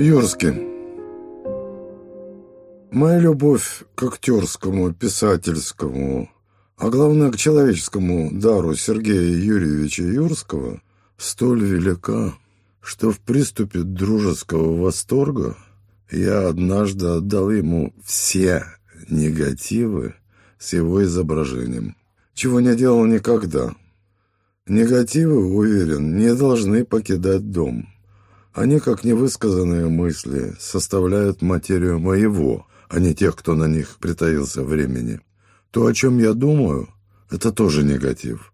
Юрский. Моя любовь к актерскому, писательскому, а главное к человеческому дару Сергея Юрьевича Юрского столь велика, что в приступе дружеского восторга я однажды отдал ему все негативы с его изображением, чего не делал никогда. Негативы, уверен, не должны покидать дом. Они, как невысказанные мысли, составляют материю моего, а не тех, кто на них притаился времени. То, о чем я думаю, это тоже негатив.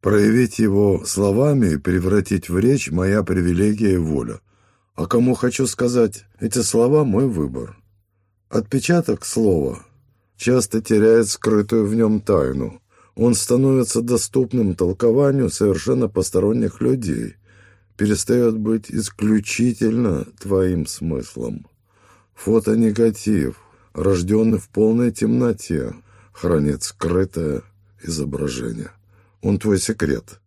Проявить его словами и превратить в речь – моя привилегия и воля. А кому хочу сказать эти слова – мой выбор. Отпечаток слова часто теряет скрытую в нем тайну. Он становится доступным толкованию совершенно посторонних людей – перестает быть исключительно твоим смыслом. Фотонегатив, рожденный в полной темноте, хранит скрытое изображение. Он твой секрет.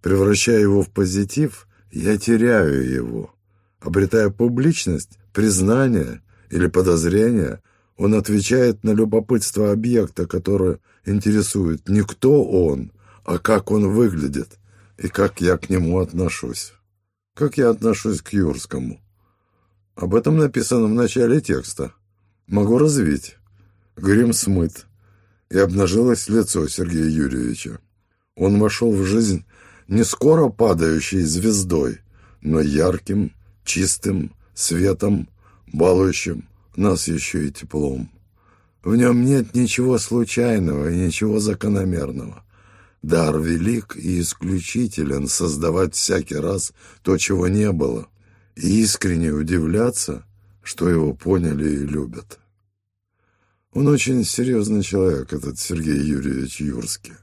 Превращая его в позитив, я теряю его. Обретая публичность, признание или подозрение, он отвечает на любопытство объекта, которое интересует не кто он, а как он выглядит и как я к нему отношусь. Как я отношусь к Юрскому. Об этом написано в начале текста. Могу развить. Грим смыт, и обнажилось лицо Сергея Юрьевича. Он вошел в жизнь не скоро падающей звездой, но ярким, чистым, светом, балующим нас еще и теплом. В нем нет ничего случайного и ничего закономерного. Дар велик и исключителен создавать всякий раз то, чего не было, и искренне удивляться, что его поняли и любят. Он очень серьезный человек, этот Сергей Юрьевич Юрский,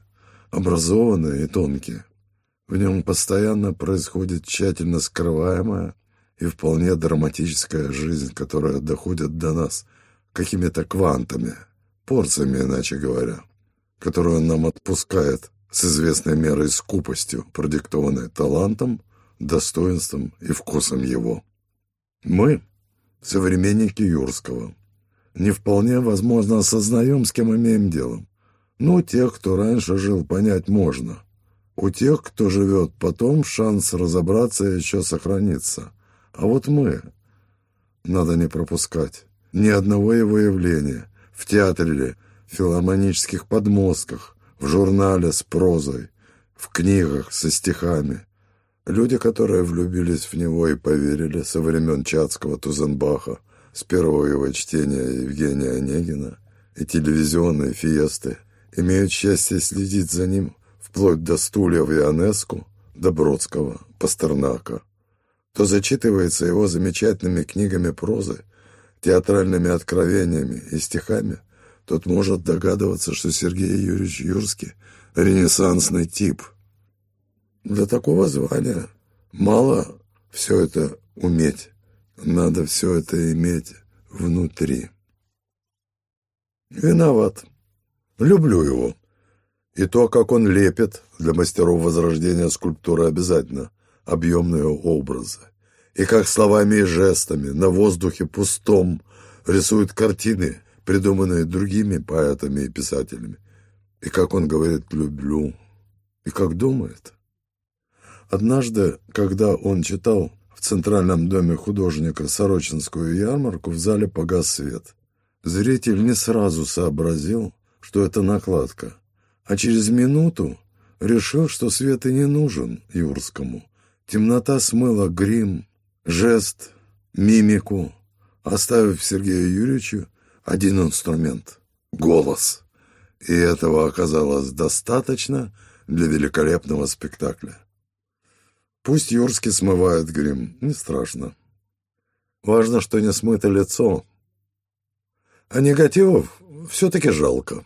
образованный и тонкий. В нем постоянно происходит тщательно скрываемая и вполне драматическая жизнь, которая доходит до нас какими-то квантами, порциями, иначе говоря, которую он нам отпускает с известной мерой скупостью, продиктованной талантом, достоинством и вкусом его. Мы, современники Юрского, не вполне, возможно, осознаем, с кем имеем дело. Но тех, кто раньше жил, понять можно. У тех, кто живет потом, шанс разобраться еще сохранится. А вот мы... Надо не пропускать ни одного его явления в театре или филармонических подмостках, в журнале с прозой, в книгах со стихами. Люди, которые влюбились в него и поверили со времен Чацкого Тузенбаха, с первого его чтения Евгения Онегина и телевизионной фиесты, имеют счастье следить за ним вплоть до стульев Ионеску, до Бродского, Пастернака. То зачитывается его замечательными книгами прозы, театральными откровениями и стихами, тот может догадываться, что Сергей Юрьевич Юрский — ренессансный тип. Для такого звания мало все это уметь, надо все это иметь внутри. Виноват. Люблю его. И то, как он лепит, для мастеров Возрождения скульптуры обязательно, объемные образы. И как словами и жестами на воздухе пустом рисует картины, придуманные другими поэтами и писателями. И как он говорит «люблю», и как думает. Однажды, когда он читал в Центральном доме художника Сорочинскую ярмарку, в зале погас свет. Зритель не сразу сообразил, что это накладка, а через минуту решил, что свет и не нужен Юрскому. Темнота смыла грим, жест, мимику, оставив Сергею Юрьевичу один инструмент — голос. И этого оказалось достаточно для великолепного спектакля. Пусть Юрский смывает грим, не страшно. Важно, что не смыто лицо. А негативов все-таки жалко.